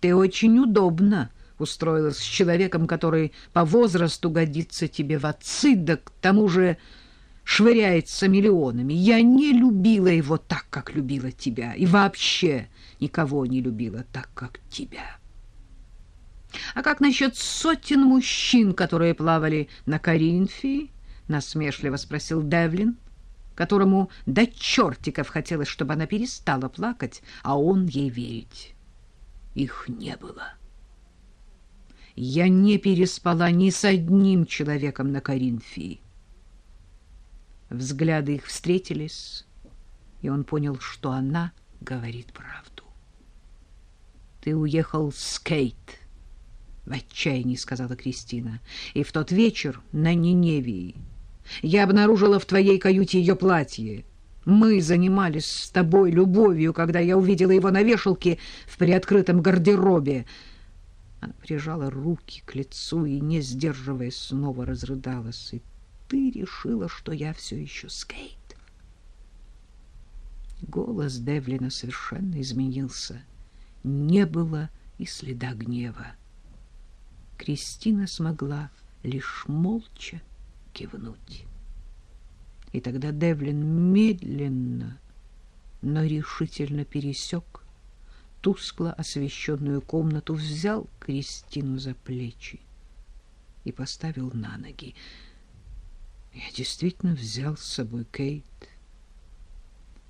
Ты очень удобно устроилась с человеком, который по возрасту годится тебе в отцы, да к тому же швыряется миллионами. Я не любила его так, как любила тебя, и вообще никого не любила так, как тебя. А как насчет сотен мужчин, которые плавали на Коринфии? Насмешливо спросил Девлин, которому до чертиков хотелось, чтобы она перестала плакать, а он ей верить. Их не было. Я не переспала ни с одним человеком на Коринфии. Взгляды их встретились, и он понял, что она говорит правду. Ты уехал с Кейт, в отчаянии сказала Кристина. И в тот вечер на Ниневии я обнаружила в твоей каюте ее платье. Мы занимались с тобой любовью, когда я увидела его на вешалке в приоткрытом гардеробе. Она прижала руки к лицу и, не сдерживаясь, снова разрыдалась. И ты решила, что я все еще скейт. Голос Девлина совершенно изменился. Не было и следа гнева. Кристина смогла лишь молча кивнуть. И тогда Девлин медленно, но решительно пересек тускло освещенную комнату, взял Кристину за плечи и поставил на ноги. Я действительно взял с собой Кейт.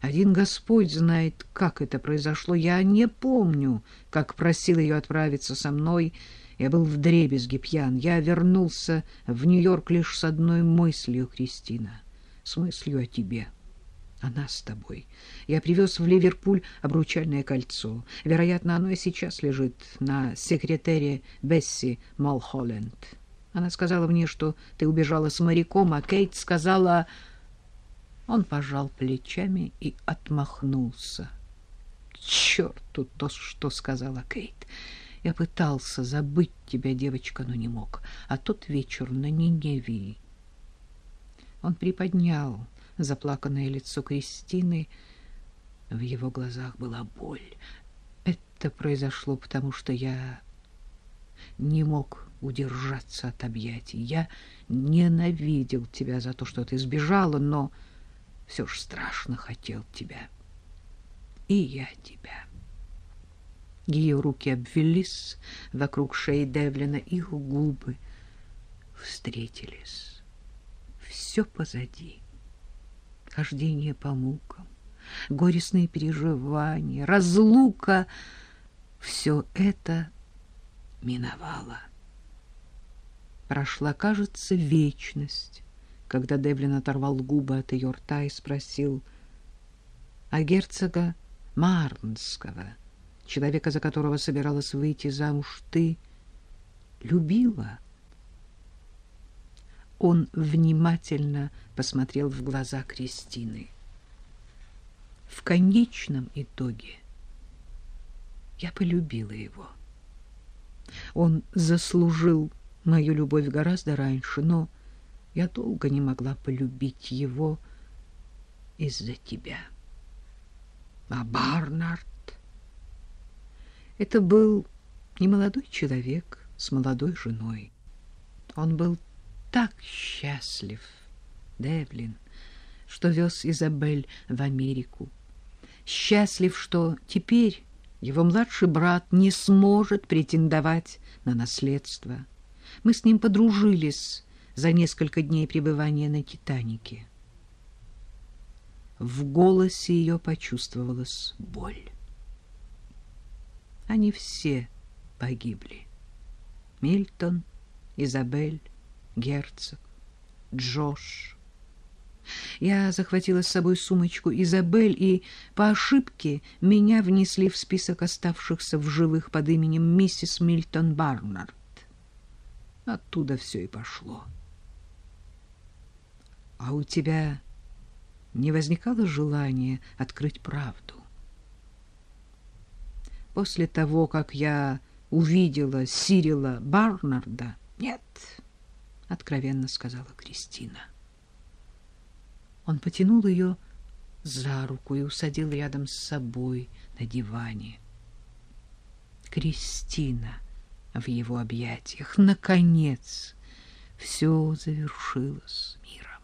Один Господь знает, как это произошло. Я не помню, как просил ее отправиться со мной. Я был вдребезги пьян. Я вернулся в Нью-Йорк лишь с одной мыслью, Кристина. С мыслью о тебе. Она с тобой. Я привез в Ливерпуль обручальное кольцо. Вероятно, оно и сейчас лежит на секретаре Бесси Малхолленд. Она сказала мне, что ты убежала с моряком, а Кейт сказала... Он пожал плечами и отмахнулся. Черту то, что сказала Кейт. Я пытался забыть тебя, девочка, но не мог. А тот вечер на Ниневии... Он приподнял заплаканное лицо Кристины. В его глазах была боль. Это произошло потому, что я не мог удержаться от объятий. Я ненавидел тебя за то, что ты сбежала, но все ж страшно хотел тебя. И я тебя. Ее руки обвелись вокруг шеи Девлина, их губы встретились. Все позади. Хождение по мукам, горестные переживания, разлука — все это миновало. Прошла, кажется, вечность, когда Девлин оторвал губы от ее рта и спросил, а герцога Марнского, человека, за которого собиралась выйти замуж, ты любила? Он внимательно посмотрел в глаза Кристины. В конечном итоге я полюбила его. Он заслужил мою любовь гораздо раньше, но я долго не могла полюбить его из-за тебя. А Барнард? Это был немолодой человек с молодой женой. Он был так счастлив, Девлин, что вез Изабель в Америку. Счастлив, что теперь его младший брат не сможет претендовать на наследство. Мы с ним подружились за несколько дней пребывания на «Титанике». В голосе ее почувствовалась боль. Они все погибли. Мильтон, Изабель, герцог, Джош. Я захватила с собой сумочку Изабель, и по ошибке меня внесли в список оставшихся в живых под именем миссис Мильтон Барнард. Оттуда все и пошло. А у тебя не возникало желания открыть правду? После того, как я увидела Сирила Барнарда, нет, откровенно сказала Кристина. Он потянул ее за руку и усадил рядом с собой на диване. Кристина в его объятиях. Наконец, все завершилось миром.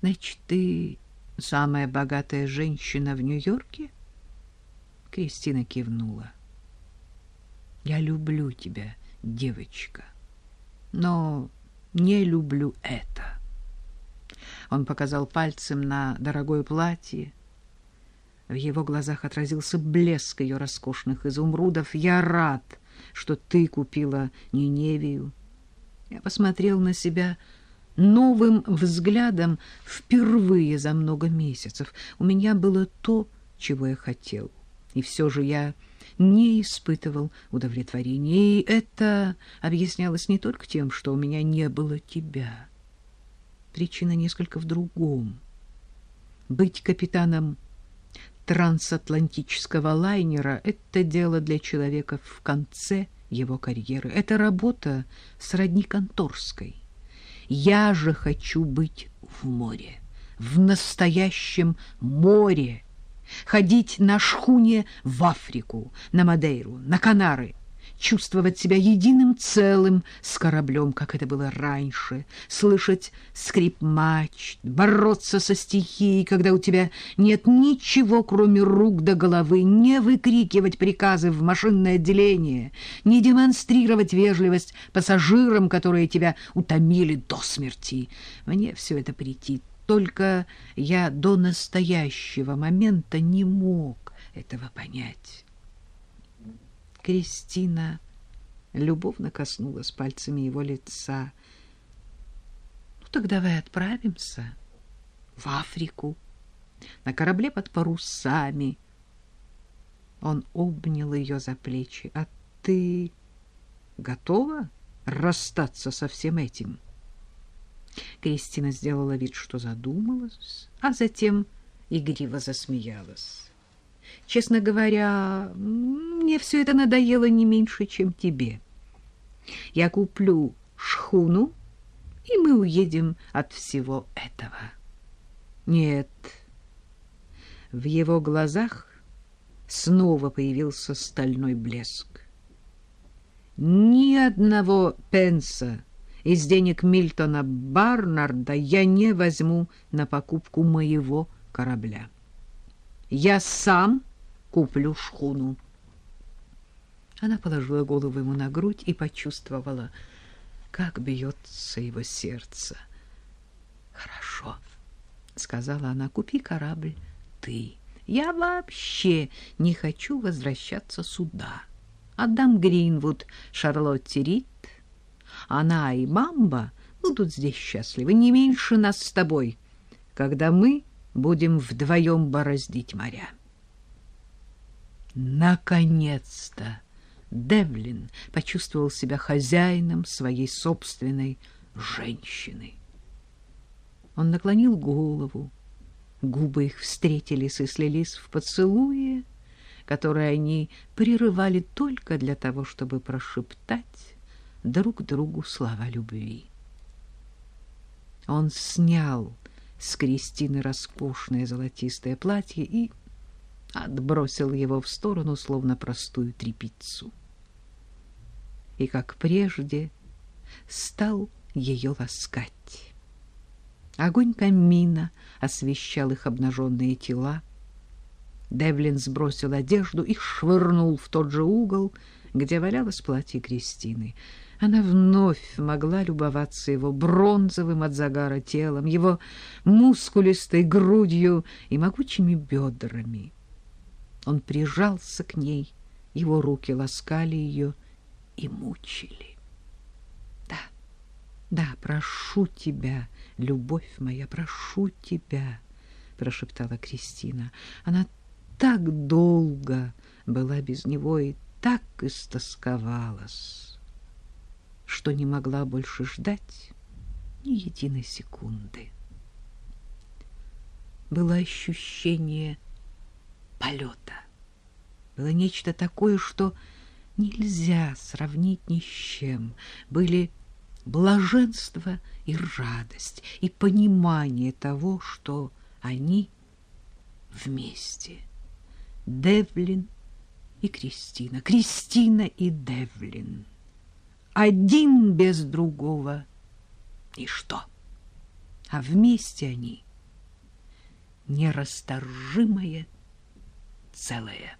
Значит, ты самая богатая женщина в Нью-Йорке? Кристина кивнула. Я люблю тебя, девочка, но не люблю это. Он показал пальцем на дорогое платье. В его глазах отразился блеск ее роскошных изумрудов. Я рад, что ты купила Ниневию. Я посмотрел на себя новым взглядом впервые за много месяцев. У меня было то, чего я хотел. И все же я не испытывал удовлетворения. И это объяснялось не только тем, что у меня не было тебя. Причина несколько в другом. Быть капитаном трансатлантического лайнера — это дело для человека в конце его карьеры. Это работа сродни конторской. Я же хочу быть в море, в настоящем море, ходить на шхуне в Африку, на Мадейру, на Канары, чувствовать себя единым целым с кораблем, как это было раньше, слышать скрип мачт, бороться со стихией, когда у тебя нет ничего, кроме рук до головы, не выкрикивать приказы в машинное отделение, не демонстрировать вежливость пассажирам, которые тебя утомили до смерти. Мне все это претит. Только я до настоящего момента не мог этого понять. Кристина любовно коснулась пальцами его лица. «Ну так давай отправимся в Африку, на корабле под парусами». Он обнял ее за плечи. «А ты готова расстаться со всем этим?» Кристина сделала вид, что задумалась, а затем игриво засмеялась. Честно говоря, мне все это надоело не меньше, чем тебе. Я куплю шхуну, и мы уедем от всего этого. Нет. В его глазах снова появился стальной блеск. Ни одного пенса из денег Мильтона Барнарда я не возьму на покупку моего корабля. Я сам куплю шхуну. Она положила голову ему на грудь и почувствовала, как бьется его сердце. «Хорошо», — сказала она, — «купи корабль ты. Я вообще не хочу возвращаться сюда. Отдам Гринвуд Шарлотте Рид, она и Мамба будут здесь счастливы, не меньше нас с тобой, когда мы будем вдвоем бороздить моря. Наконец-то Девлин почувствовал себя хозяином своей собственной женщины. Он наклонил голову, губы их встретились и слились в поцелуе, которые они прерывали только для того, чтобы прошептать друг другу слова любви. Он снял с Кристины роскошное золотистое платье и отбросил его в сторону, словно простую тряпицу. И, как прежде, стал ее ласкать. Огонь камина освещал их обнаженные тела. Девлин сбросил одежду и швырнул в тот же угол, где валялось платье Кристины — она вновь могла любоваться его бронзовым от загара телом, его мускулистой грудью и могучими бедрами. Он прижался к ней, его руки ласкали ее и мучили. «Да, да, прошу тебя, любовь моя, прошу тебя», — прошептала Кристина. Она так долго была без него и так истосковалась что не могла больше ждать ни единой секунды. Было ощущение полета. Было нечто такое, что нельзя сравнить ни с чем. Были блаженство и радость, и понимание того, что они вместе. Девлин и Кристина, Кристина и Девлин. Один без другого — ничто. А вместе они — нерасторжимое целое.